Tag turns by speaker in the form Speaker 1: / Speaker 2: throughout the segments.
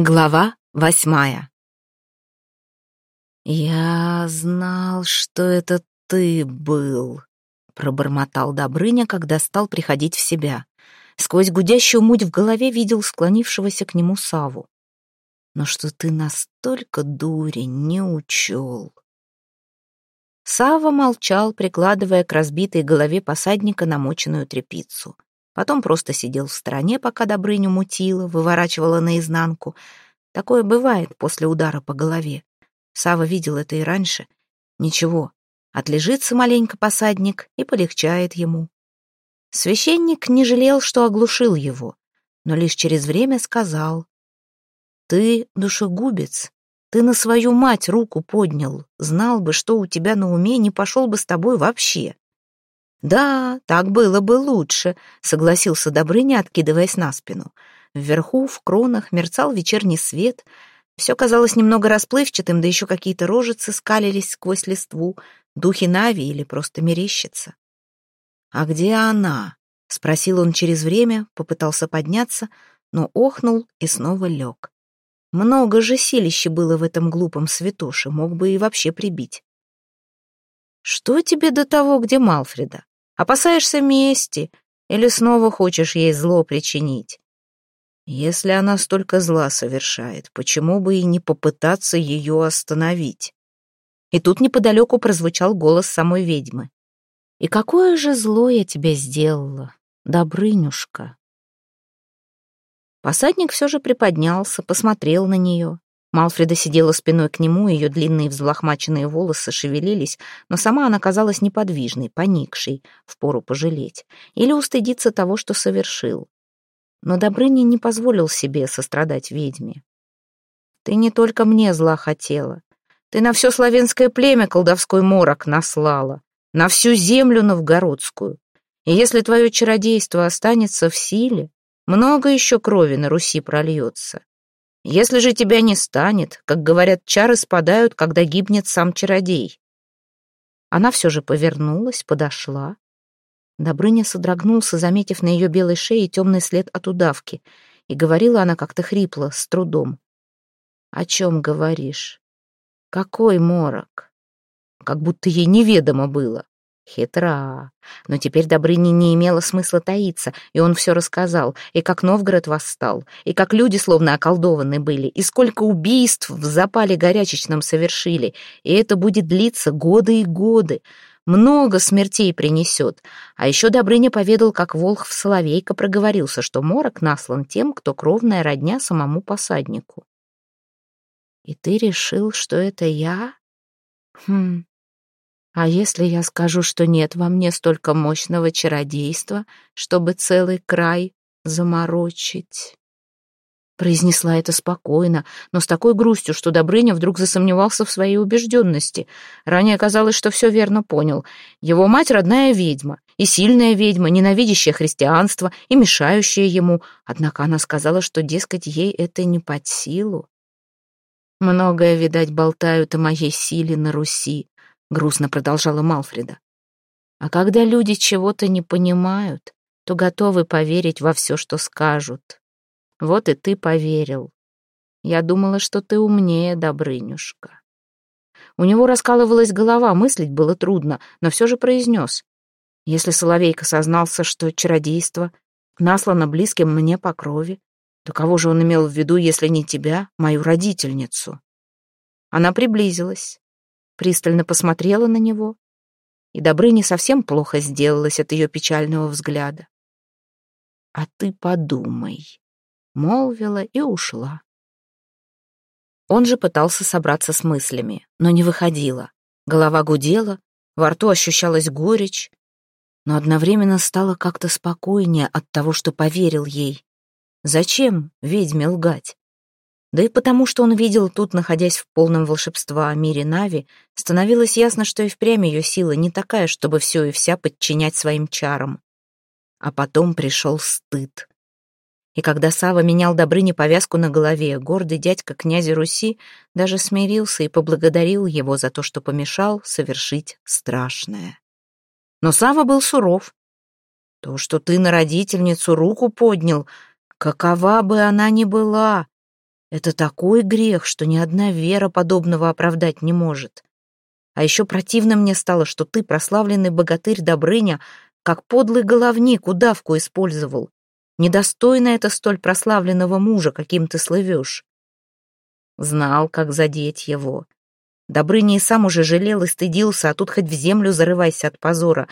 Speaker 1: Глава восьмая «Я знал, что это ты был», — пробормотал Добрыня, когда стал приходить в себя. Сквозь гудящую муть в голове видел склонившегося к нему Саву. «Но что ты настолько дурень не учел». Сава молчал, прикладывая к разбитой голове посадника намоченную тряпицу. Потом просто сидел в стороне, пока Добрыню мутило, выворачивало наизнанку. Такое бывает после удара по голове. Сава видел это и раньше. Ничего, отлежится маленько посадник и полегчает ему. Священник не жалел, что оглушил его, но лишь через время сказал. «Ты душегубец, ты на свою мать руку поднял, знал бы, что у тебя на уме, не пошел бы с тобой вообще. «Да, так было бы лучше», — согласился Добрыня, откидываясь на спину. Вверху, в кронах, мерцал вечерний свет. Все казалось немного расплывчатым, да еще какие-то рожицы скалились сквозь листву. Духи Нави или просто мерещица. «А где она?» — спросил он через время, попытался подняться, но охнул и снова лег. Много же силища было в этом глупом святоше, мог бы и вообще прибить. «Что тебе до того, где Малфреда? Опасаешься мести или снова хочешь ей зло причинить? Если она столько зла совершает, почему бы и не попытаться ее остановить? И тут неподалеку прозвучал голос самой ведьмы. «И какое же зло я тебе сделала, Добрынюшка?» Посадник все же приподнялся, посмотрел на нее. Малфреда сидела спиной к нему, ее длинные взлохмаченные волосы шевелились, но сама она казалась неподвижной, поникшей, впору пожалеть, или устыдиться того, что совершил. Но Добрыня не позволил себе сострадать ведьме. «Ты не только мне зла хотела, ты на все славянское племя колдовской морок наслала, на всю землю новгородскую, и если твое чародейство останется в силе, много еще крови на Руси прольется. Если же тебя не станет, как говорят, чары спадают, когда гибнет сам чародей. Она все же повернулась, подошла. Добрыня содрогнулся, заметив на ее белой шее темный след от удавки, и говорила она как-то хрипло, с трудом. «О чем говоришь? Какой морок?» Как будто ей неведомо было. Хитра. Но теперь Добрыне не имело смысла таиться, и он все рассказал, и как Новгород восстал, и как люди словно околдованы были, и сколько убийств в запале горячечном совершили, и это будет длиться годы и годы. Много смертей принесет. А еще Добрыня поведал, как Волхв Соловейко проговорился, что морок наслан тем, кто кровная родня самому посаднику. «И ты решил, что это я?» «Хм, а если я скажу, что нет во мне столько мощного чародейства, чтобы целый край заморочить?» Произнесла это спокойно, но с такой грустью, что Добрыня вдруг засомневался в своей убежденности. Ранее казалось, что все верно понял. Его мать родная ведьма, и сильная ведьма, ненавидящая христианство и мешающая ему. Однако она сказала, что, дескать, ей это не под силу. Многое, видать, болтают о моей силе на Руси, — грустно продолжала Малфреда. «А когда люди чего-то не понимают, то готовы поверить во все, что скажут. Вот и ты поверил. Я думала, что ты умнее, Добрынюшка». У него раскалывалась голова, мыслить было трудно, но все же произнес. Если Соловейка сознался, что чародейство наслано близким мне по крови, то кого же он имел в виду, если не тебя, мою родительницу? Она приблизилась пристально посмотрела на него, и Добрыне совсем плохо сделалось от ее печального взгляда. «А ты подумай», — молвила и ушла. Он же пытался собраться с мыслями, но не выходило. Голова гудела, во рту ощущалась горечь, но одновременно стало как-то спокойнее от того, что поверил ей. Зачем ведьме лгать? Да и потому, что он видел тут, находясь в полном волшебства о мире Нави, становилось ясно, что и впрямь ее сила не такая, чтобы все и вся подчинять своим чарам. А потом пришел стыд. И когда Сава менял Добрыне повязку на голове, гордый дядька князя Руси даже смирился и поблагодарил его за то, что помешал совершить страшное. Но Сава был суров. То, что ты на родительницу руку поднял, какова бы она ни была, Это такой грех, что ни одна вера подобного оправдать не может. А еще противно мне стало, что ты, прославленный богатырь Добрыня, как подлый головник удавку использовал. Недостойно это столь прославленного мужа, каким ты слывешь. Знал, как задеть его. Добрыня и сам уже жалел и стыдился, а тут хоть в землю зарывайся от позора.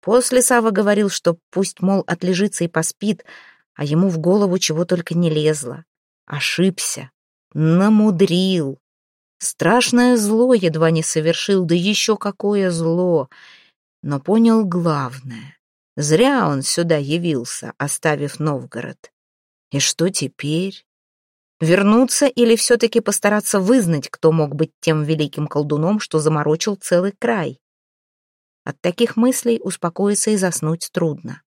Speaker 1: После Сава говорил, что пусть, мол, отлежится и поспит, а ему в голову чего только не лезло. Ошибся, намудрил. Страшное зло едва не совершил, да еще какое зло. Но понял главное. Зря он сюда явился, оставив Новгород. И что теперь? Вернуться или все-таки постараться вызнать, кто мог быть тем великим колдуном, что заморочил целый край? От таких мыслей успокоиться и заснуть трудно.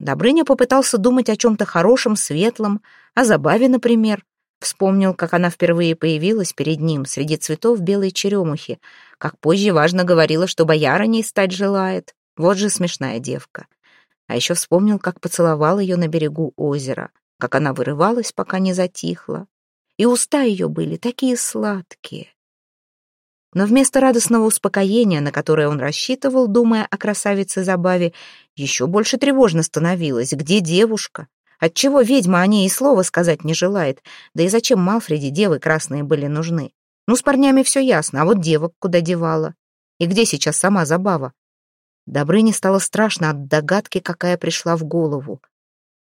Speaker 1: Добрыня попытался думать о чем-то хорошем, светлом, о забаве, например. Вспомнил, как она впервые появилась перед ним среди цветов белой черемухи, как позже важно говорила, что боярыней стать желает. Вот же смешная девка. А еще вспомнил, как поцеловал ее на берегу озера, как она вырывалась, пока не затихла. И уста ее были такие сладкие. Но вместо радостного успокоения, на которое он рассчитывал, думая о красавице Забаве, еще больше тревожно становилось. Где девушка? Отчего ведьма о ней и слова сказать не желает? Да и зачем Малфреди девы красные были нужны? Ну, с парнями все ясно, а вот девок куда девала? И где сейчас сама Забава? Добрыне стало страшно от догадки, какая пришла в голову.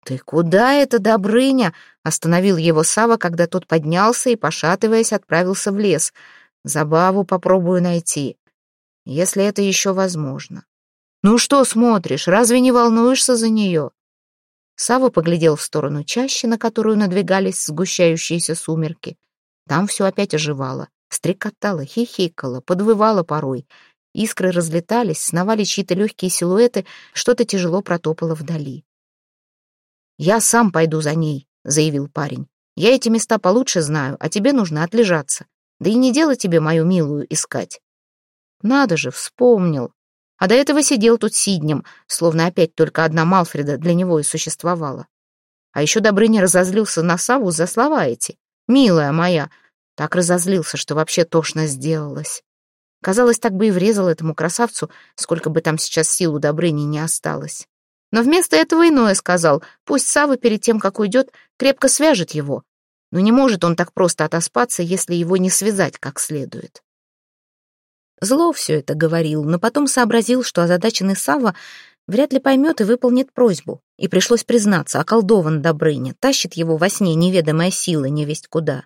Speaker 1: «Ты куда это, Добрыня?» — остановил его Сава, когда тот поднялся и, пошатываясь, отправился в лес — Забаву попробую найти, если это еще возможно. Ну что смотришь, разве не волнуешься за нее? Сава поглядел в сторону чащи, на которую надвигались сгущающиеся сумерки. Там все опять оживало, стрекотало, хихикало, подвывало порой. Искры разлетались, сновали чьи-то легкие силуэты, что-то тяжело протопало вдали. «Я сам пойду за ней», — заявил парень. «Я эти места получше знаю, а тебе нужно отлежаться. Да и не дело тебе мою милую искать. Надо же, вспомнил. А до этого сидел тут сиднем, словно опять только одна Малфреда для него и существовала. А еще Добрыня разозлился на Саву за слова эти. «Милая моя!» Так разозлился, что вообще тошно сделалось. Казалось, так бы и врезал этому красавцу, сколько бы там сейчас сил у Добрыни не осталось. Но вместо этого иное сказал, пусть Сава перед тем, как уйдет, крепко свяжет его, но не может он так просто отоспаться, если его не связать как следует. Зло все это говорил, но потом сообразил, что озадаченный Сава вряд ли поймет и выполнит просьбу. И пришлось признаться, околдован Добрыня, тащит его во сне неведомая сила, невесть куда.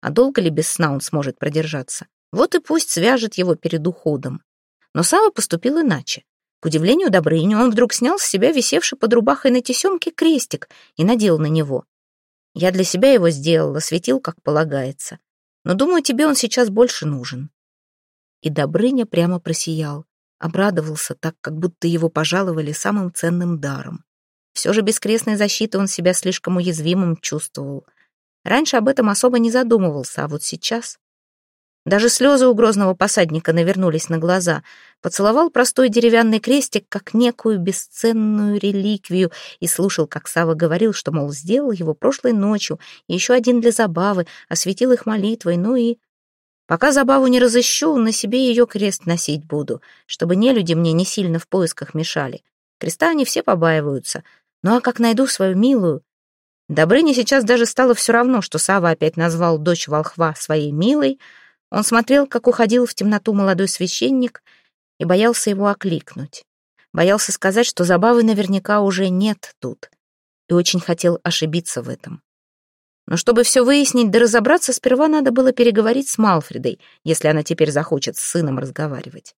Speaker 1: А долго ли без сна он сможет продержаться? Вот и пусть свяжет его перед уходом. Но Сава поступил иначе. К удивлению Добрыню, он вдруг снял с себя висевший под рубахой на тесемке крестик и надел на него. Я для себя его сделала, светил, как полагается. Но, думаю, тебе он сейчас больше нужен». И Добрыня прямо просиял, обрадовался так, как будто его пожаловали самым ценным даром. Все же без крестной защиты он себя слишком уязвимым чувствовал. Раньше об этом особо не задумывался, а вот сейчас... Даже слезы у грозного посадника навернулись на глаза. Поцеловал простой деревянный крестик, как некую бесценную реликвию, и слушал, как Сава говорил, что, мол, сделал его прошлой ночью, и еще один для забавы, осветил их молитвой, ну и... Пока забаву не разыщу, на себе ее крест носить буду, чтобы не люди мне не сильно в поисках мешали. Креста они все побаиваются. Ну а как найду свою милую... Добрыне сейчас даже стало все равно, что Сава опять назвал дочь волхва своей милой, он смотрел, как уходил в темноту молодой священник, и боялся его окликнуть. Боялся сказать, что забавы наверняка уже нет тут, и очень хотел ошибиться в этом. Но чтобы все выяснить да разобраться, сперва надо было переговорить с Малфредой, если она теперь захочет с сыном разговаривать.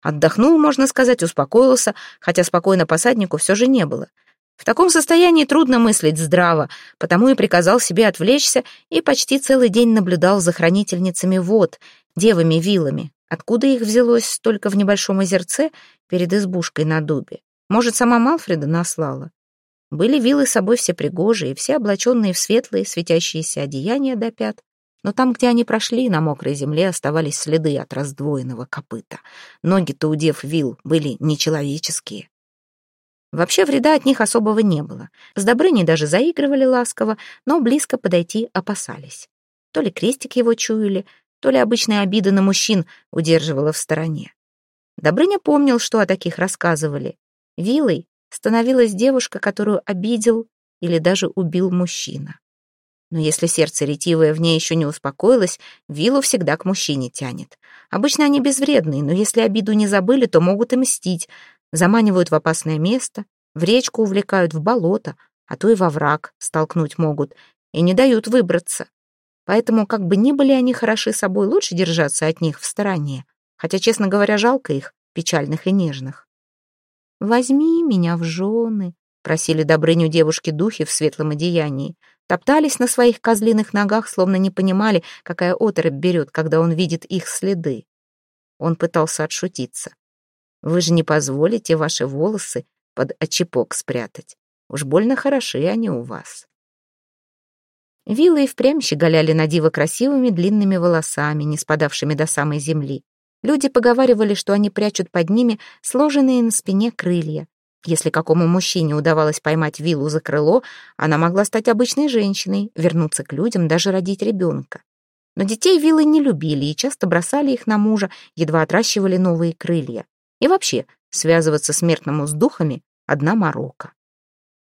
Speaker 1: Отдохнул, можно сказать, успокоился, хотя спокойно посаднику все же не было — в таком состоянии трудно мыслить здраво, потому и приказал себе отвлечься и почти целый день наблюдал за хранительницами вод, девами-вилами. Откуда их взялось столько в небольшом озерце перед избушкой на дубе? Может, сама Малфреда наслала? Были вилы с собой все пригожие, все облаченные в светлые, светящиеся одеяния до пят. Но там, где они прошли, на мокрой земле оставались следы от раздвоенного копыта. Ноги-то у дев вил были нечеловеческие. Вообще вреда от них особого не было. С Добрыней даже заигрывали ласково, но близко подойти опасались. То ли крестик его чуяли, то ли обычная обида на мужчин удерживала в стороне. Добрыня помнил, что о таких рассказывали. Вилой становилась девушка, которую обидел или даже убил мужчина. Но если сердце ретивое в ней еще не успокоилось, вилу всегда к мужчине тянет. Обычно они безвредные, но если обиду не забыли, то могут и мстить. Заманивают в опасное место, в речку увлекают в болото, а то и во враг столкнуть могут, и не дают выбраться. Поэтому, как бы ни были они хороши собой, лучше держаться от них в стороне. Хотя, честно говоря, жалко их, печальных и нежных. «Возьми меня в жены», — просили Добрыню девушки-духи в светлом одеянии. Топтались на своих козлиных ногах, словно не понимали, какая оторопь берет, когда он видит их следы. Он пытался отшутиться. «Вы же не позволите ваши волосы под очепок спрятать. Уж больно хороши они у вас». Вилы и впрямь щеголяли на диво красивыми длинными волосами, не спадавшими до самой земли. Люди поговаривали, что они прячут под ними сложенные на спине крылья. Если какому мужчине удавалось поймать виллу за крыло, она могла стать обычной женщиной, вернуться к людям, даже родить ребенка. Но детей виллы не любили и часто бросали их на мужа, едва отращивали новые крылья. И вообще, связываться смертному с духами — одна морока.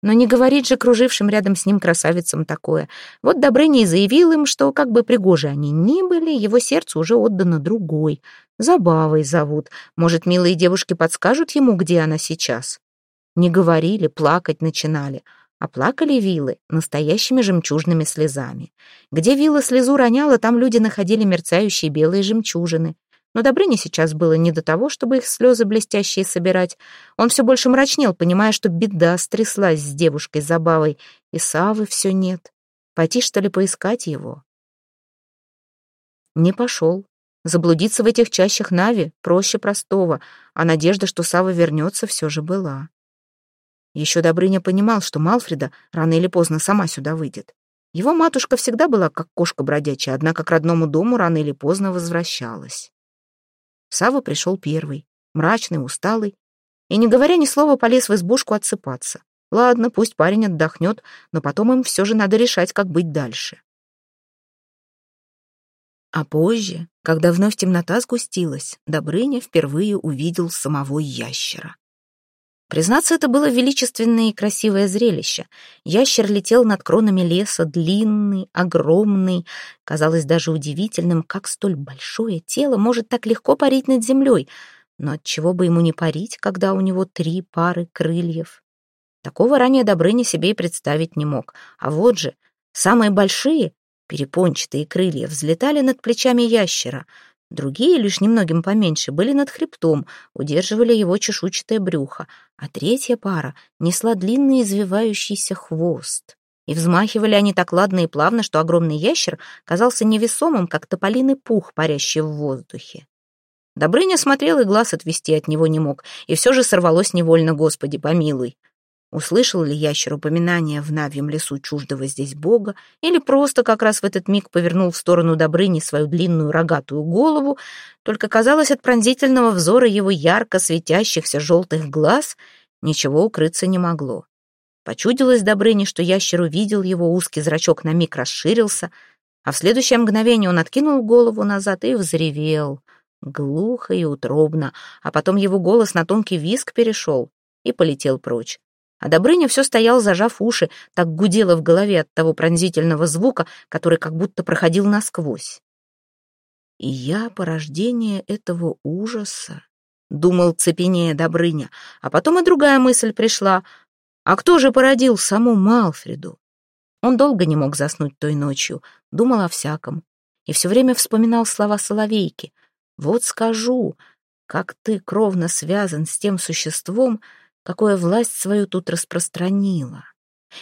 Speaker 1: Но не говорит же кружившим рядом с ним красавицам такое. Вот Добрыня и заявил им, что, как бы пригожи они ни были, его сердце уже отдано другой. Забавой зовут. Может, милые девушки подскажут ему, где она сейчас? Не говорили, плакать начинали. А плакали вилы настоящими жемчужными слезами. Где вилла слезу роняла, там люди находили мерцающие белые жемчужины. Но Добрыне сейчас было не до того, чтобы их слезы блестящие собирать. Он все больше мрачнел, понимая, что беда стряслась с девушкой Забавой, и Савы все нет. Пойти, что ли, поискать его? Не пошел. Заблудиться в этих чащах Нави проще простого, а надежда, что Сава вернется, все же была. Еще Добрыня понимал, что Малфреда рано или поздно сама сюда выйдет. Его матушка всегда была как кошка бродячая, однако к родному дому рано или поздно возвращалась. Сава пришел первый, мрачный, усталый, и, не говоря ни слова, полез в избушку отсыпаться. Ладно, пусть парень отдохнет, но потом им все же надо решать, как быть дальше. А позже, когда вновь темнота сгустилась, Добрыня впервые увидел самого ящера. Признаться, это было величественное и красивое зрелище. Ящер летел над кронами леса, длинный, огромный. Казалось даже удивительным, как столь большое тело может так легко парить над землей. Но отчего бы ему не парить, когда у него три пары крыльев? Такого ранее Добрыня себе и представить не мог. А вот же, самые большие, перепончатые крылья, взлетали над плечами ящера — Другие, лишь немногим поменьше, были над хребтом, удерживали его чешуйчатое брюхо, а третья пара несла длинный извивающийся хвост. И взмахивали они так ладно и плавно, что огромный ящер казался невесомым, как тополиный пух, парящий в воздухе. Добрыня смотрел и глаз отвести от него не мог, и все же сорвалось невольно, Господи, помилуй. Услышал ли ящер упоминание в Навьем лесу чуждого здесь бога, или просто как раз в этот миг повернул в сторону Добрыни свою длинную рогатую голову, только казалось от пронзительного взора его ярко светящихся желтых глаз ничего укрыться не могло. Почудилось Добрыне, что ящер увидел его, узкий зрачок на миг расширился, а в следующее мгновение он откинул голову назад и взревел, глухо и утробно, а потом его голос на тонкий виск перешел и полетел прочь. А Добрыня все стоял, зажав уши, так гудело в голове от того пронзительного звука, который как будто проходил насквозь. «И я порождение этого ужаса», — думал цепенея Добрыня, а потом и другая мысль пришла. «А кто же породил саму Малфреду?» Он долго не мог заснуть той ночью, думал о всяком. И все время вспоминал слова Соловейки. «Вот скажу, как ты кровно связан с тем существом, — какое власть свою тут распространила.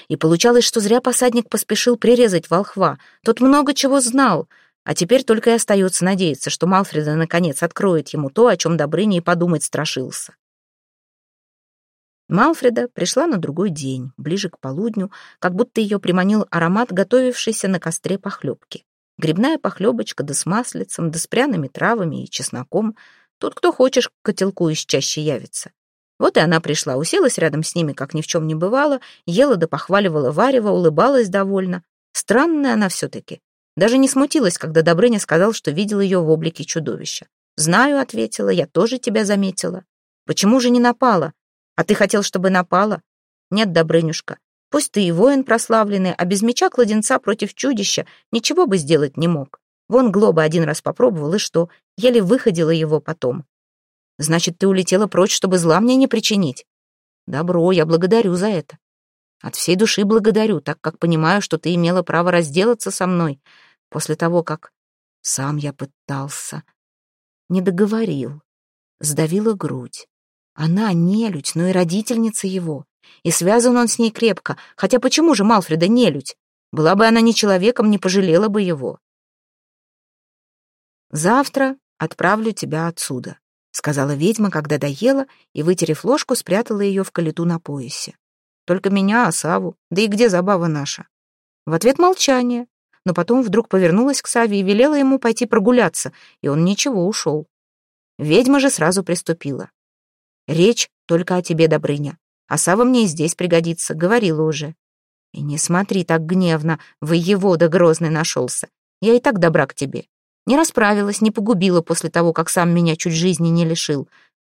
Speaker 1: И получалось, что зря посадник поспешил прирезать волхва. Тот много чего знал, а теперь только и остается надеяться, что Малфреда наконец откроет ему то, о чем Добрыня и подумать страшился. Малфреда пришла на другой день, ближе к полудню, как будто ее приманил аромат, готовившийся на костре похлебки. Грибная похлебочка да с маслицем, да с пряными травами и чесноком. Тут кто хочешь к котелку из чаще явится. Вот и она пришла, уселась рядом с ними, как ни в чем не бывало, ела да похваливала Варева, улыбалась довольно. Странная она все-таки. Даже не смутилась, когда Добрыня сказал, что видел ее в облике чудовища. «Знаю», — ответила, — «я тоже тебя заметила». «Почему же не напала? А ты хотел, чтобы напала?» «Нет, Добрынюшка, пусть ты и воин прославленный, а без меча кладенца против чудища ничего бы сделать не мог. Вон Глоба один раз попробовал, и что? Еле выходила его потом. Значит, ты улетела прочь, чтобы зла мне не причинить. Добро, я благодарю за это. От всей души благодарю, так как понимаю, что ты имела право разделаться со мной после того, как сам я пытался. Не договорил. Сдавила грудь. Она нелюдь, но и родительница его. И связан он с ней крепко. Хотя почему же Малфреда нелюдь? Была бы она не человеком, не пожалела бы его. Завтра отправлю тебя отсюда сказала ведьма, когда доела, и, вытерев ложку, спрятала ее в калиту на поясе. «Только меня, Саву, да и где забава наша?» В ответ молчание, но потом вдруг повернулась к Саве и велела ему пойти прогуляться, и он ничего, ушел. Ведьма же сразу приступила. «Речь только о тебе, Добрыня, а Сава мне и здесь пригодится, говорила уже. И не смотри так гневно, воевода грозный нашелся. Я и так добра к тебе. Не расправилась, не погубила после того, как сам меня чуть жизни не лишил.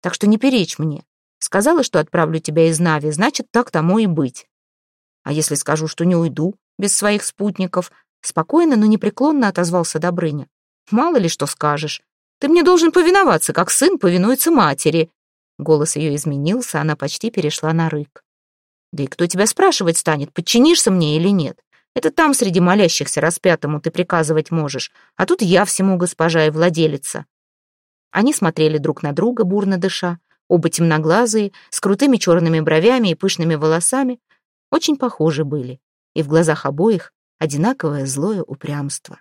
Speaker 1: Так что не перечь мне. Сказала, что отправлю тебя из Нави, значит, так тому и быть. А если скажу, что не уйду, без своих спутников, спокойно, но непреклонно отозвался Добрыня. Мало ли что скажешь. Ты мне должен повиноваться, как сын повинуется матери. Голос ее изменился, она почти перешла на рык. Да и кто тебя спрашивать станет, подчинишься мне или нет? Это там среди молящихся распятому ты приказывать можешь, а тут я всему госпожа и владелица». Они смотрели друг на друга, бурно дыша, оба темноглазые, с крутыми черными бровями и пышными волосами, очень похожи были, и в глазах обоих одинаковое злое упрямство.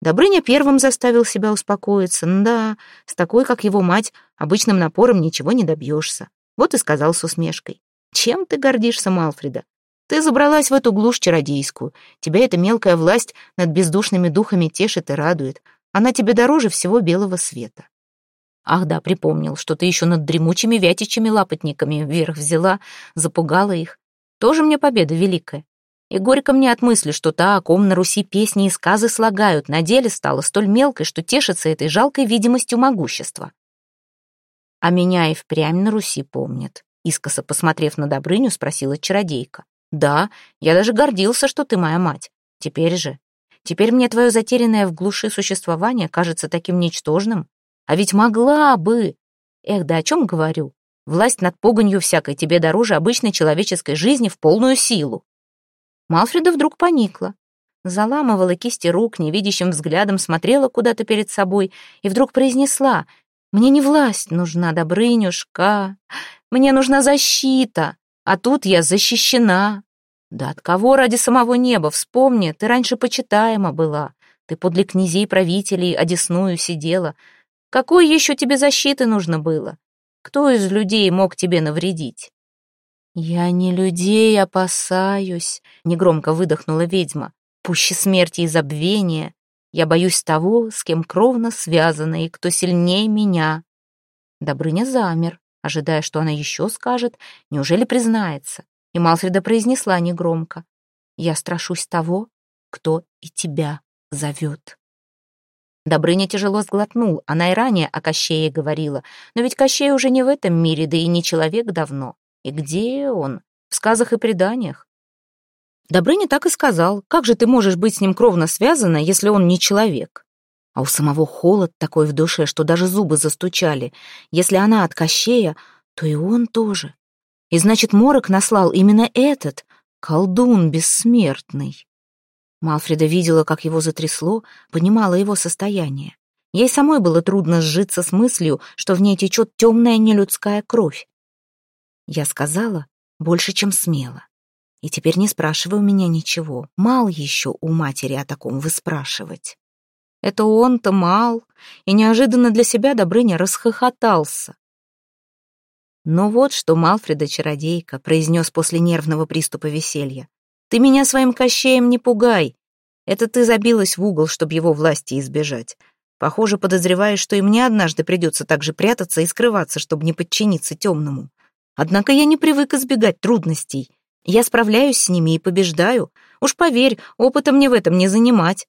Speaker 1: Добрыня первым заставил себя успокоиться. Да, с такой, как его мать, обычным напором ничего не добьешься. Вот и сказал с усмешкой. «Чем ты гордишься, Малфреда? Ты забралась в эту глушь чародейскую. Тебя эта мелкая власть над бездушными духами тешит и радует. Она тебе дороже всего белого света. Ах да, припомнил, что ты еще над дремучими вятичами лапотниками вверх взяла, запугала их. Тоже мне победа великая. И горько мне от мысли, что та, о ком на Руси песни и сказы слагают, на деле стала столь мелкой, что тешится этой жалкой видимостью могущества. А меня и впрямь на Руси помнят. Искоса посмотрев на Добрыню, спросила чародейка. Да, я даже гордился, что ты моя мать. Теперь же. Теперь мне твое затерянное в глуши существование кажется таким ничтожным. А ведь могла бы. Эх, да о чем говорю? Власть над погонью всякой тебе дороже обычной человеческой жизни в полную силу. Малфреда вдруг поникла. Заламывала кисти рук, невидящим взглядом смотрела куда-то перед собой и вдруг произнесла «Мне не власть нужна, Добрынюшка, мне нужна защита, а тут я защищена. Да от кого ради самого неба? Вспомни, ты раньше почитаема была. Ты подле князей правителей одесную сидела. Какой еще тебе защиты нужно было? Кто из людей мог тебе навредить? «Я не людей опасаюсь», — негромко выдохнула ведьма. «Пуще смерти и забвения. Я боюсь того, с кем кровно связана и кто сильнее меня». Добрыня замер ожидая, что она еще скажет, неужели признается. И Малфреда произнесла негромко. «Я страшусь того, кто и тебя зовет». Добрыня тяжело сглотнул, она и ранее о Кощее говорила, но ведь Кощей уже не в этом мире, да и не человек давно. И где он? В сказах и преданиях. Добрыня так и сказал, как же ты можешь быть с ним кровно связана, если он не человек? А у самого холод такой в душе, что даже зубы застучали. Если она от Кощея, то и он тоже. И значит, Морок наслал именно этот, колдун бессмертный. Малфреда видела, как его затрясло, понимала его состояние. Ей самой было трудно сжиться с мыслью, что в ней течет темная нелюдская кровь. Я сказала больше, чем смело. И теперь не спрашивай у меня ничего. Мал еще у матери о таком выспрашивать. Это он-то мал, и неожиданно для себя Добрыня расхохотался. «Но вот что Малфреда-чародейка», — произнес после нервного приступа веселья. «Ты меня своим кощеем не пугай. Это ты забилась в угол, чтобы его власти избежать. Похоже, подозреваешь, что и мне однажды придется так же прятаться и скрываться, чтобы не подчиниться темному. Однако я не привык избегать трудностей. Я справляюсь с ними и побеждаю. Уж поверь, опыта мне в этом не занимать.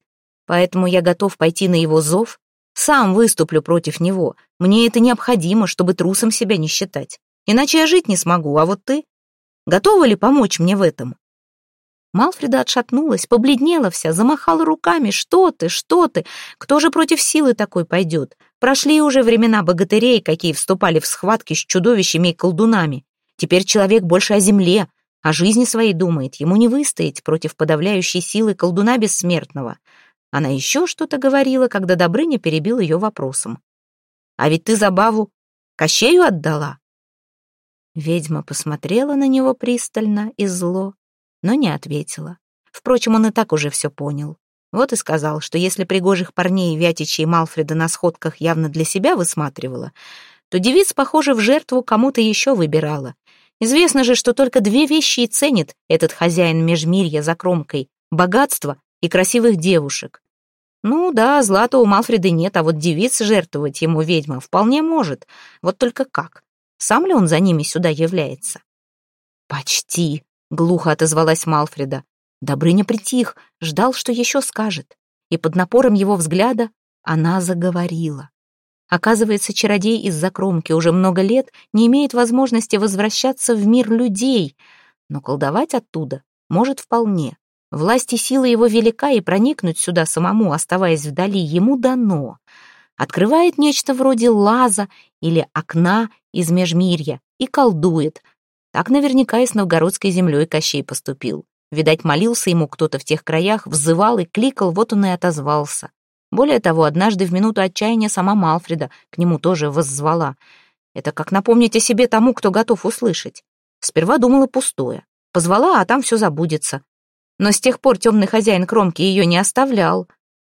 Speaker 1: Поэтому я готов пойти на его зов. Сам выступлю против него. Мне это необходимо, чтобы трусом себя не считать. Иначе я жить не смогу, а вот ты? Готова ли помочь мне в этом?» Малфреда отшатнулась, побледнела вся, замахала руками. «Что ты, что ты? Кто же против силы такой пойдет? Прошли уже времена богатырей, какие вступали в схватки с чудовищами и колдунами. Теперь человек больше о земле, о жизни своей думает. Ему не выстоять против подавляющей силы колдуна бессмертного». Она еще что-то говорила, когда Добрыня перебил ее вопросом. «А ведь ты забаву Кощею отдала?» Ведьма посмотрела на него пристально и зло, но не ответила. Впрочем, он и так уже все понял. Вот и сказал, что если пригожих парней Вятича и Малфреда на сходках явно для себя высматривала, то девиц, похоже, в жертву кому-то еще выбирала. Известно же, что только две вещи и ценит этот хозяин межмирья за кромкой — богатство и красивых девушек. Ну да, злата у Малфреда нет, а вот девиц жертвовать ему ведьма вполне может. Вот только как? Сам ли он за ними сюда является? «Почти», — глухо отозвалась Малфреда. Добрыня притих, ждал, что еще скажет. И под напором его взгляда она заговорила. Оказывается, чародей из-за кромки уже много лет не имеет возможности возвращаться в мир людей, но колдовать оттуда может вполне. Власть и сила его велика, и проникнуть сюда самому, оставаясь вдали, ему дано открывает нечто вроде лаза или окна из межмирья и колдует. Так наверняка и с новгородской землей Кощей поступил. Видать, молился ему кто-то в тех краях, взывал и кликал, вот он и отозвался. Более того, однажды в минуту отчаяния сама Малфреда к нему тоже воззвала. Это как напомнить о себе тому, кто готов услышать. Сперва думала пустое. Позвала, а там все забудется. Но с тех пор темный хозяин кромки ее не оставлял.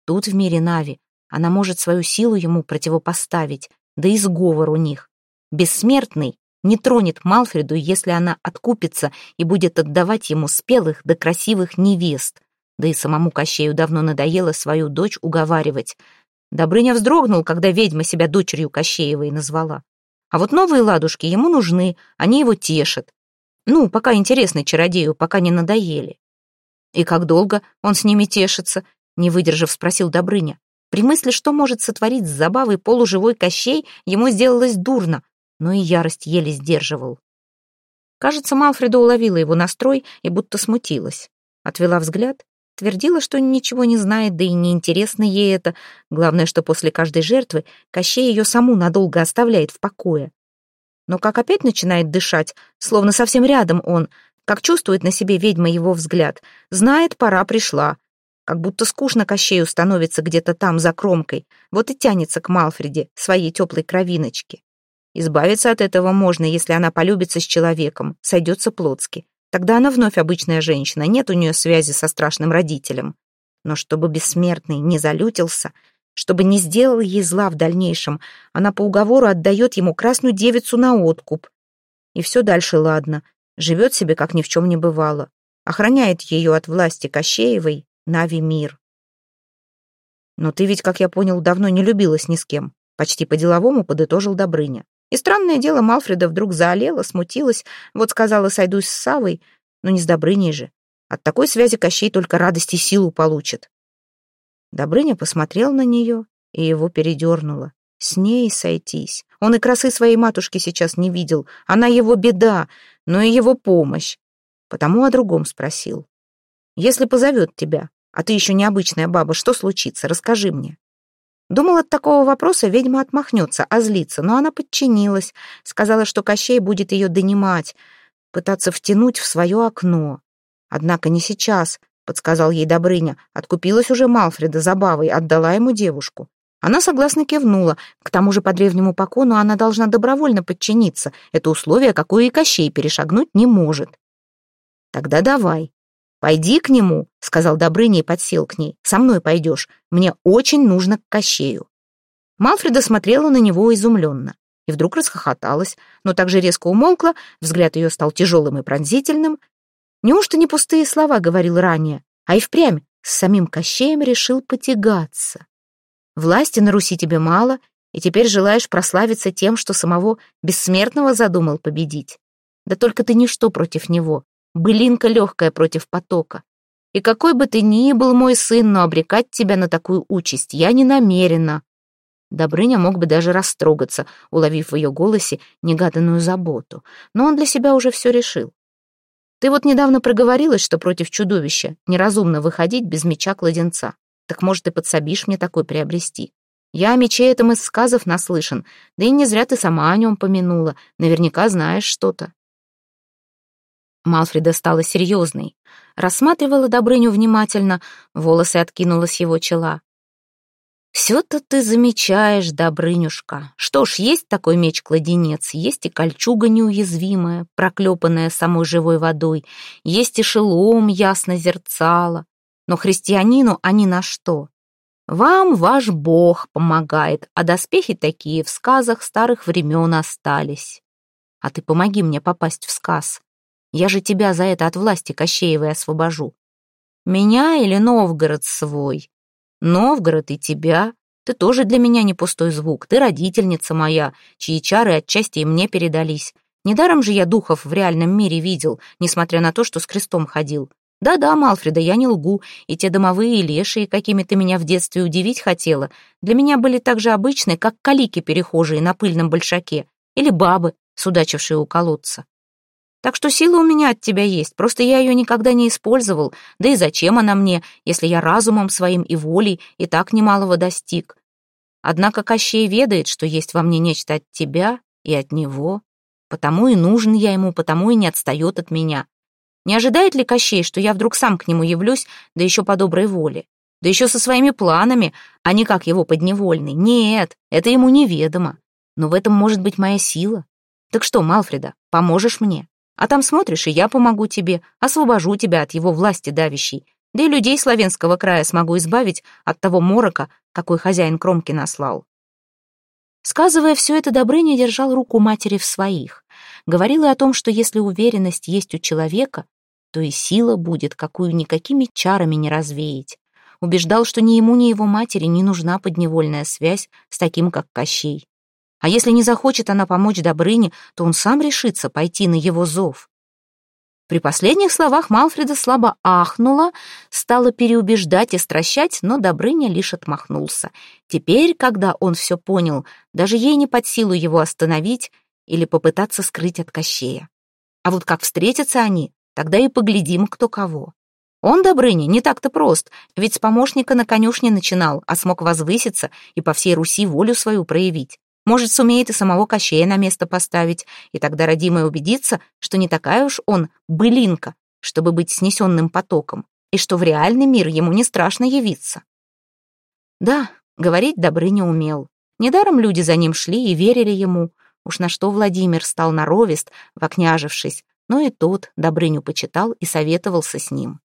Speaker 1: Тут в мире Нави она может свою силу ему противопоставить, да и сговор у них. Бессмертный не тронет Малфреду, если она откупится и будет отдавать ему спелых да красивых невест. Да и самому Кощею давно надоело свою дочь уговаривать. Добрыня вздрогнул, когда ведьма себя дочерью Кощеевой назвала. А вот новые ладушки ему нужны, они его тешат. Ну, пока интересны чародею, пока не надоели. И как долго он с ними тешится, не выдержав, спросил Добрыня. При мысли, что может сотворить с забавой полуживой Кощей, ему сделалось дурно, но и ярость еле сдерживал. Кажется, Малфреда уловила его настрой и будто смутилась. Отвела взгляд, твердила, что ничего не знает, да и неинтересно ей это. Главное, что после каждой жертвы Кощей ее саму надолго оставляет в покое. Но как опять начинает дышать, словно совсем рядом он, как чувствует на себе ведьма его взгляд, знает, пора пришла, как будто скучно Кощею становится где-то там, за кромкой, вот и тянется к Малфреде, своей теплой кровиночке. Избавиться от этого можно, если она полюбится с человеком, сойдется плотски. Тогда она вновь обычная женщина, нет у нее связи со страшным родителем. Но чтобы бессмертный не залютился, чтобы не сделал ей зла в дальнейшем, она по уговору отдает ему красную девицу на откуп. И все дальше ладно, живет себе, как ни в чем не бывало. Охраняет ее от власти Кощеевой, Нави мир. Но ты ведь, как я понял, давно не любилась ни с кем. Почти по-деловому подытожил Добрыня. И странное дело, Малфреда вдруг заолела, смутилась, вот сказала, сойдусь с Савой, но не с Добрыней же. От такой связи Кощей только радость и силу получит. Добрыня посмотрел на нее, и его передернуло. С ней сойтись. Он и красы своей матушки сейчас не видел. Она его беда, но и его помощь. Потому о другом спросил. Если позовет тебя, а ты еще необычная баба, что случится? Расскажи мне». Думал, от такого вопроса ведьма отмахнется, а злится, но она подчинилась, сказала, что Кощей будет ее донимать, пытаться втянуть в свое окно. Однако не сейчас, подсказал ей Добрыня, откупилась уже Малфреда забавой, отдала ему девушку. Она согласно кивнула, к тому же по древнему покону она должна добровольно подчиниться, это условие, какое и Кощей перешагнуть не может. Тогда давай, «Пойди к нему», — сказал Добрыня и подсел к ней. «Со мной пойдешь. Мне очень нужно к Кощею». Малфреда смотрела на него изумленно и вдруг расхохоталась, но так же резко умолкла, взгляд ее стал тяжелым и пронзительным. Неужто не пустые слова говорил ранее, а и впрямь с самим Кощеем решил потягаться? Власти на Руси тебе мало, и теперь желаешь прославиться тем, что самого бессмертного задумал победить. Да только ты ничто против него, былинка легкая против потока. И какой бы ты ни был, мой сын, но обрекать тебя на такую участь я не намерена. Добрыня мог бы даже растрогаться, уловив в ее голосе негаданную заботу. Но он для себя уже все решил. Ты вот недавно проговорилась, что против чудовища неразумно выходить без меча кладенца. Так может, и подсобишь мне такой приобрести. Я о мече этом из сказов наслышан, да и не зря ты сама о нем помянула. Наверняка знаешь что-то. Малфреда стала серьезной. Рассматривала Добрыню внимательно, волосы откинула с его чела. «Все-то ты замечаешь, Добрынюшка. Что ж, есть такой меч-кладенец, есть и кольчуга неуязвимая, проклепанная самой живой водой, есть и шелом ясно зерцало. Но христианину они на что? Вам ваш Бог помогает, а доспехи такие в сказах старых времен остались. А ты помоги мне попасть в сказ. Я же тебя за это от власти Кощеевой освобожу. Меня или Новгород свой? Новгород и тебя. Ты тоже для меня не пустой звук. Ты родительница моя, чьи чары отчасти и мне передались. Недаром же я духов в реальном мире видел, несмотря на то, что с крестом ходил. Да-да, Малфреда, я не лгу, и те домовые лешие, какими ты меня в детстве удивить хотела, для меня были так же обычны, как калики перехожие на пыльном большаке или бабы, судачившие у колодца. Так что сила у меня от тебя есть, просто я ее никогда не использовал. Да и зачем она мне, если я разумом своим и волей и так немалого достиг? Однако Кощей ведает, что есть во мне нечто от тебя и от него. Потому и нужен я ему, потому и не отстает от меня. Не ожидает ли Кощей, что я вдруг сам к нему явлюсь, да еще по доброй воле? Да еще со своими планами, а не как его подневольный. Нет, это ему неведомо. Но в этом может быть моя сила. Так что, Малфреда, поможешь мне? А там смотришь, и я помогу тебе, освобожу тебя от его власти давящей, да и людей славянского края смогу избавить от того морока, какой хозяин кромки наслал. Сказывая все это, Добрыня держал руку матери в своих. Говорила о том, что если уверенность есть у человека, то и сила будет, какую никакими чарами не развеять. Убеждал, что ни ему, ни его матери не нужна подневольная связь с таким, как Кощей. А если не захочет она помочь Добрыне, то он сам решится пойти на его зов. При последних словах Малфреда слабо ахнула, стала переубеждать и стращать, но Добрыня лишь отмахнулся. Теперь, когда он все понял, даже ей не под силу его остановить или попытаться скрыть от Кощея. А вот как встретятся они, тогда и поглядим, кто кого. Он, Добрыня, не так-то прост, ведь с помощника на конюшне начинал, а смог возвыситься и по всей Руси волю свою проявить. Может, сумеет и самого Кощея на место поставить, и тогда родимая убедится, что не такая уж он былинка, чтобы быть снесенным потоком, и что в реальный мир ему не страшно явиться. Да, говорить Добрыня умел. Недаром люди за ним шли и верили ему. Уж на что Владимир стал наровист, вокняжившись, но и тот Добрыню почитал и советовался с ним.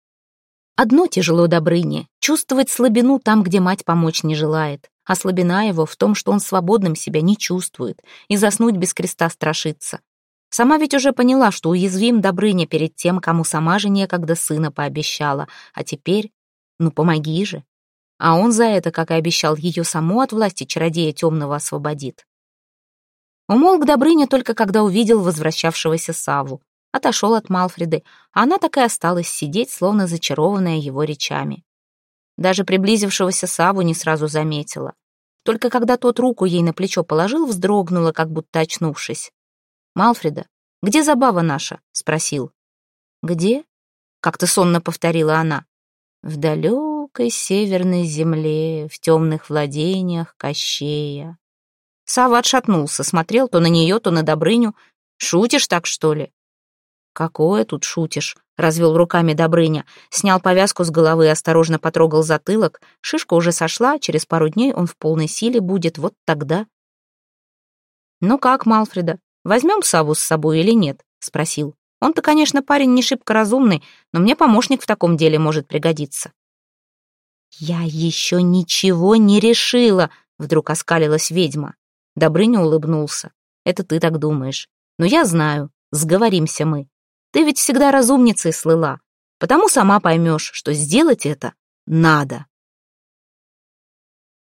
Speaker 1: Одно тяжело Добрыне — чувствовать слабину там, где мать помочь не желает а слабина его в том, что он свободным себя не чувствует и заснуть без креста страшится. Сама ведь уже поняла, что уязвим Добрыня перед тем, кому сама же некогда сына пообещала, а теперь, ну помоги же. А он за это, как и обещал, ее саму от власти чародея темного освободит. Умолк Добрыня только когда увидел возвращавшегося Саву. Отошел от Малфреды, а она так и осталась сидеть, словно зачарованная его речами. Даже приблизившегося Саву не сразу заметила. Только когда тот руку ей на плечо положил, вздрогнула, как будто очнувшись. «Малфреда, где забава наша?» — спросил. «Где?» — как-то сонно повторила она. «В далекой северной земле, в темных владениях Кощея». Сава отшатнулся, смотрел то на нее, то на Добрыню. «Шутишь так, что ли?» «Какое тут шутишь?» — развел руками Добрыня. Снял повязку с головы и осторожно потрогал затылок. Шишка уже сошла, через пару дней он в полной силе будет, вот тогда. «Ну как, Малфреда, возьмем Саву с собой или нет?» — спросил. «Он-то, конечно, парень не шибко разумный, но мне помощник в таком деле может пригодиться». «Я еще ничего не решила», — вдруг оскалилась ведьма. Добрыня улыбнулся. «Это ты так думаешь. Но я знаю, сговоримся мы. Ты ведь всегда разумницей слыла, потому сама поймешь, что сделать это надо.